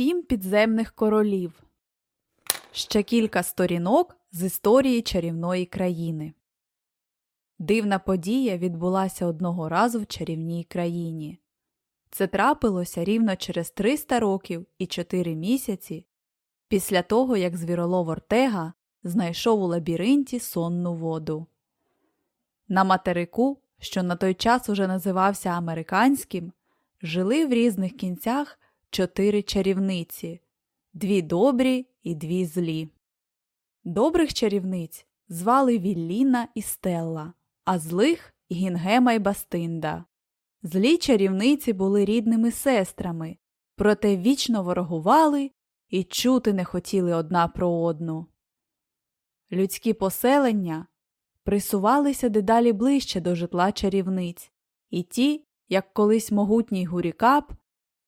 Сім підземних королів. Ще кілька сторінок з історії чарівної країни. Дивна подія відбулася одного разу в чарівній країні. Це трапилося рівно через 300 років і 4 місяці після того, як звіролов Ортега знайшов у лабіринті сонну воду. На материку, що на той час уже називався американським, жили в різних кінцях чотири чарівниці дві добрі і дві злі. Добрих чарівниць звали Вілліна і Стелла, а злих Гінгема й Бастинда. Злі чарівниці були рідними сестрами, проте вічно ворогували і чути не хотіли одна про одну. Людські поселення присувалися дедалі ближче до житла чарівниць, і ті, як колись могутній гурікап,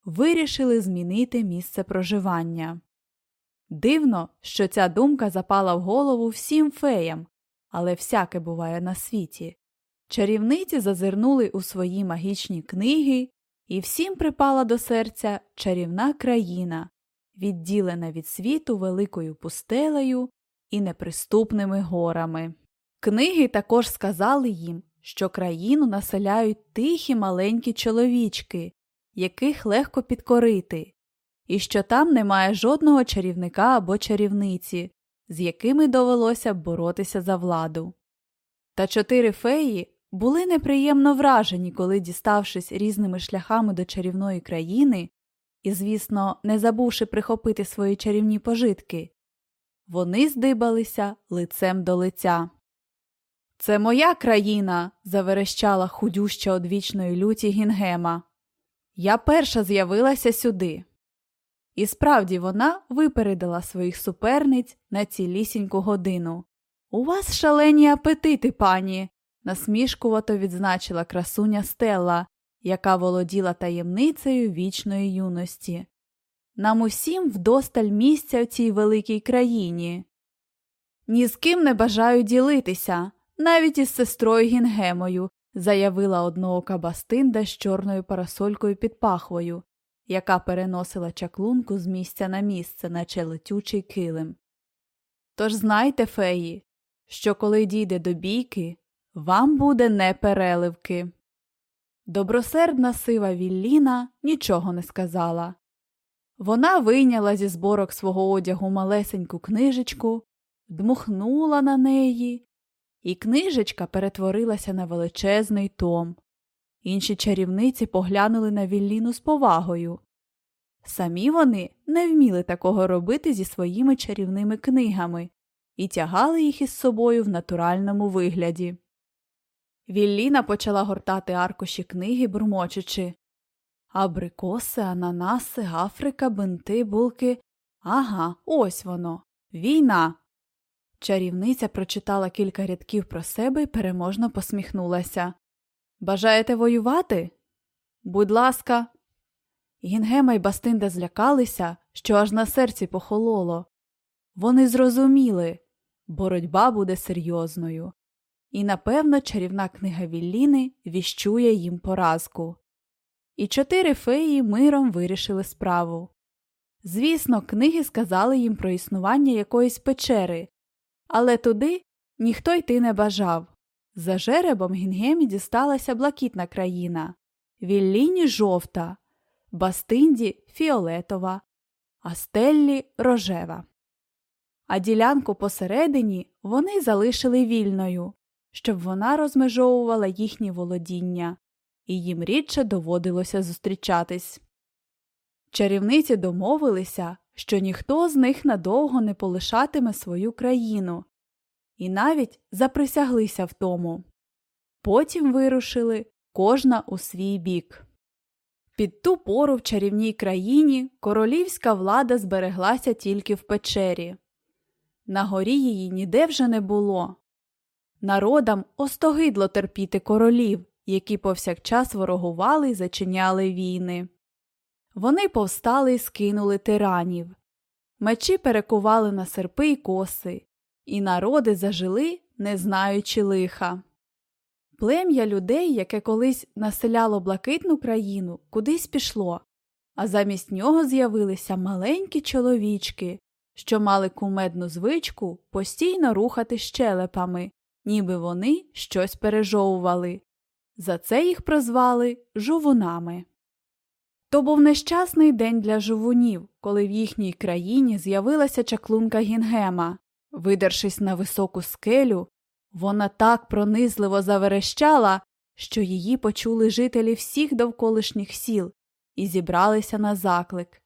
вирішили змінити місце проживання. Дивно, що ця думка запала в голову всім феям, але всяке буває на світі. Чарівниці зазирнули у свої магічні книги, і всім припала до серця чарівна країна, відділена від світу великою пустелею і неприступними горами. Книги також сказали їм, що країну населяють тихі маленькі чоловічки, яких легко підкорити, і що там немає жодного чарівника або чарівниці, з якими довелося б боротися за владу. Та чотири феї були неприємно вражені, коли, діставшись різними шляхами до чарівної країни, і, звісно, не забувши прихопити свої чарівні пожитки, вони здибалися лицем до лиця. Це моя країна. заверещала худюща одвічної люті Гінгема. Я перша з'явилася сюди. І справді вона випередила своїх суперниць на цілісіньку годину. У вас шалені апетити, пані, насмішкувато відзначила красуня Стелла, яка володіла таємницею вічної юності. Нам усім вдосталь місця в цій великій країні. Ні з ким не бажаю ділитися, навіть із сестрою Гінгемою, заявила одноока Бастинда з чорною парасолькою під пахвою, яка переносила чаклунку з місця на місце, наче летючий килим. Тож знайте, феї, що коли дійде до бійки, вам буде не переливки. Добросердна сива Вілліна нічого не сказала. Вона вийняла зі зборок свого одягу малесеньку книжечку, дмухнула на неї і книжечка перетворилася на величезний том. Інші чарівниці поглянули на Вілліну з повагою. Самі вони не вміли такого робити зі своїми чарівними книгами і тягали їх із собою в натуральному вигляді. Вілліна почала гортати аркуші книги, бурмочучи Абрикоси, ананаси, Африка, бинти, булки. Ага, ось воно. Війна. Чарівниця прочитала кілька рядків про себе і переможно посміхнулася. Бажаєте воювати? Будь ласка. Гінгема й Бастинда злякалися, що аж на серці похололо. Вони зрозуміли боротьба буде серйозною, і, напевно, чарівна книга Вілліни віщує їм поразку. І чотири феї миром вирішили справу. Звісно, книги сказали їм про існування якоїсь печери, але туди ніхто йти не бажав. За жеребом Гінгемі дісталася блакитна країна, Вілліні жовта, Бастинді фіолетова, а Стеллі рожева. А ділянку посередині вони залишили вільною, щоб вона розмежовувала їхні володіння, і їм рідше доводилося зустрічатись. Чарівниці домовилися, що ніхто з них надовго не полишатиме свою країну, і навіть заприсяглися в тому. Потім вирушили кожна у свій бік. Під ту пору в чарівній країні королівська влада збереглася тільки в печері. На горі її ніде вже не було. Народам остогидло терпіти королів, які повсякчас ворогували й зачиняли війни. Вони повстали і скинули тиранів. Мечі перекували на серпи й коси, і народи зажили, не знаючи лиха. Плем'я людей, яке колись населяло блакитну країну, кудись пішло, а замість нього з'явилися маленькі чоловічки, що мали кумедну звичку постійно рухати щелепами, ніби вони щось пережовували. За це їх прозвали жовунами. То був нещасний день для жовунів, коли в їхній країні з'явилася чаклунка Гінгема. Видершись на високу скелю, вона так пронизливо заверещала, що її почули жителі всіх довколишніх сіл і зібралися на заклик.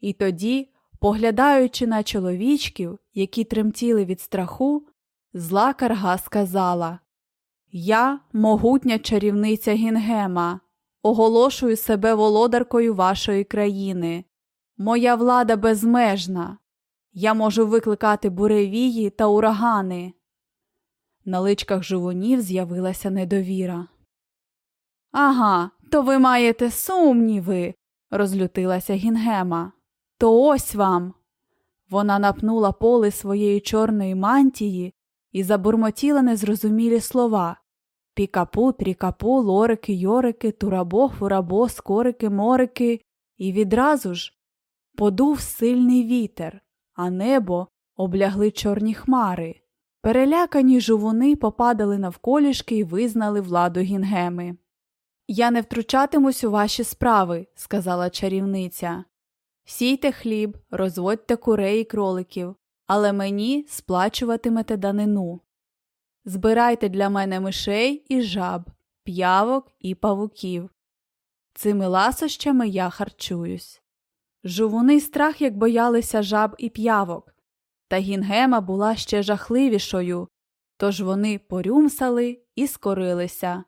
І тоді, поглядаючи на чоловічків, які тремтіли від страху, зла карга сказала Я, могутня чарівниця Гінгема, оголошую себе володаркою вашої країни. Моя влада безмежна. Я можу викликати буревії та урагани. На личках живунів з'явилася недовіра. Ага, то ви маєте сумніви, розлютилася Гінгема. То ось вам. Вона напнула поли своєї чорної мантії і забурмотіла незрозумілі слова пікапу, трікапу, лорики, йорики, турабо, фурабо, скорики, морики, і відразу ж подув сильний вітер, а небо облягли чорні хмари. Перелякані жувуни попадали навколішки і визнали владу гінгеми. Я не втручатимусь у ваші справи, сказала чарівниця. Сійте хліб, розводьте курей і кроликів, але мені сплачуватимете данину. Збирайте для мене мишей і жаб, п'явок і павуків. Цими ласощами я харчуюсь. Жувуни страх як боялися жаб і п'явок, та гінгема була ще жахливішою, тож вони порюмсали і скорилися.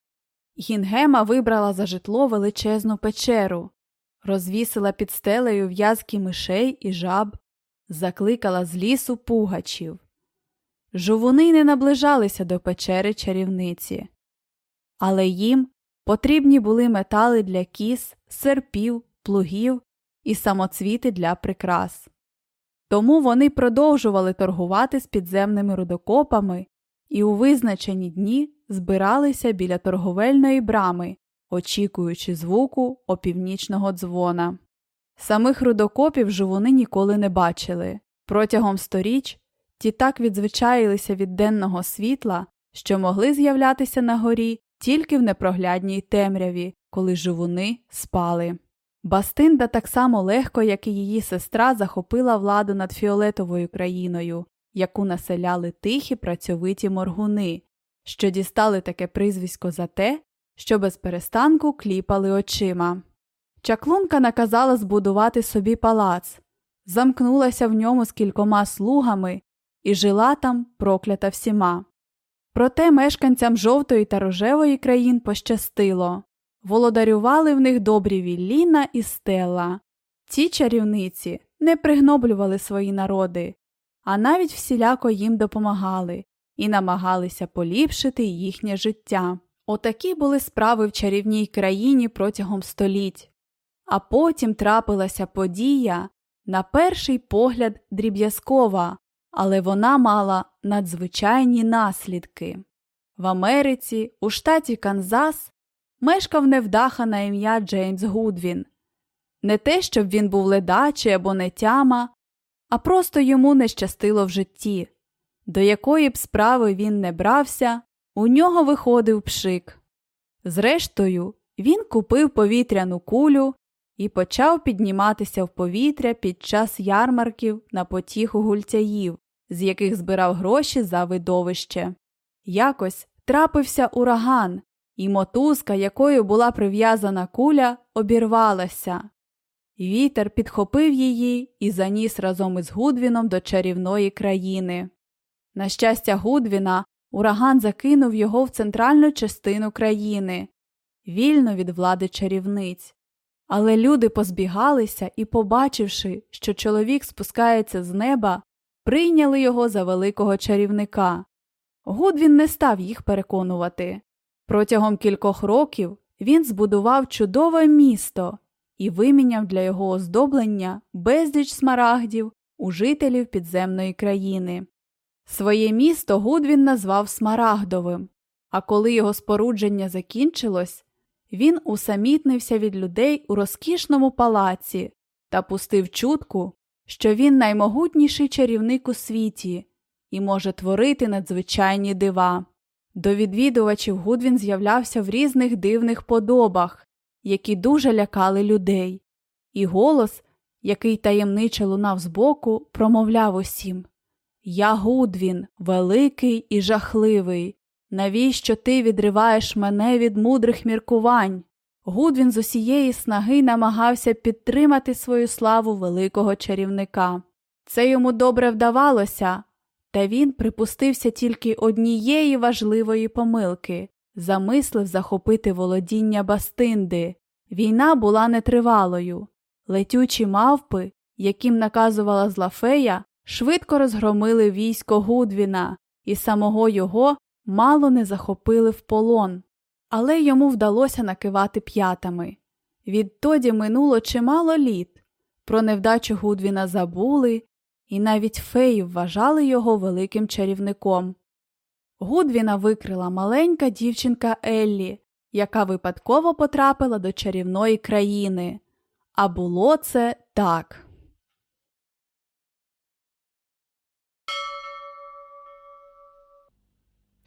Гінгема вибрала за житло величезну печеру, розвісила під стелею в'язки мишей і жаб, закликала з лісу пугачів. Жовуни не наближалися до печери чарівниці, але їм потрібні були метали для кіз, серпів, плугів і самоцвіти для прикрас. Тому вони продовжували торгувати з підземними рудокопами і у визначені дні збиралися біля торговельної брами, очікуючи звуку опівнічного дзвона. Самих рудокопів живуни ніколи не бачили. Протягом сторіч ті так відзвичаїлися від денного світла, що могли з'являтися на горі тільки в непроглядній темряві, коли живуни спали. Бастинда так само легко, як і її сестра, захопила владу над фіолетовою країною, яку населяли тихі працьовиті моргуни, що дістали таке прізвисько за те, що без перестанку кліпали очима. Чаклунка наказала збудувати собі палац, замкнулася в ньому з кількома слугами і жила там проклята всіма. Проте мешканцям жовтої та рожевої країн пощастило володарювали в них добрі Вілліна і Стелла. Ці чарівниці не пригноблювали свої народи, а навіть всіляко їм допомагали і намагалися поліпшити їхнє життя. Отакі були справи в чарівній країні протягом століть. А потім трапилася подія, на перший погляд дріб'язкова, але вона мала надзвичайні наслідки. В Америці, у штаті Канзас, мешкав невдаха на ім'я Джеймс Гудвін. Не те, щоб він був ледачий або нетяма, а просто йому не щастило в житті. До якої б справи він не брався, у нього виходив пшик. Зрештою, він купив повітряну кулю і почав підніматися в повітря під час ярмарків на потіху гультяїв, з яких збирав гроші за видовище. Якось трапився ураган, і мотузка, якою була прив'язана куля, обірвалася. Вітер підхопив її і заніс разом із Гудвіном до чарівної країни. На щастя, Гудвіна, ураган закинув його в центральну частину країни, вільно від влади чарівниць. Але люди позбігалися і, побачивши, що чоловік спускається з неба, прийняли його за великого чарівника. Гудвін не став їх переконувати. Протягом кількох років він збудував чудове місто і виміняв для його оздоблення безліч смарагдів у жителів підземної країни. Своє місто Гудвін назвав Смарагдовим, а коли його спорудження закінчилось, він усамітнився від людей у розкішному палаці та пустив чутку, що він наймогутніший чарівник у світі і може творити надзвичайні дива. До відвідувачів Гудвін з'являвся в різних дивних подобах, які дуже лякали людей, і голос, який таємниче лунав збоку, промовляв усім Я Гудвін, великий і жахливий. Навіщо ти відриваєш мене від мудрих міркувань? Гудвін з усієї снаги намагався підтримати свою славу великого чарівника. Це йому добре вдавалося, та він припустився тільки однієї важливої помилки замислив захопити володіння Бастинди. Війна була нетривалою. Летючі мавпи, яким наказувала злафея, швидко розгромили військо Гудвіна, і самого його мало не захопили в полон, але йому вдалося накивати п'ятами. Відтоді минуло чимало літ. Про невдачу Гудвіна забули, і навіть феї вважали його великим чарівником. Гудвіна викрила маленька дівчинка Еллі, яка випадково потрапила до чарівної країни. А було це так.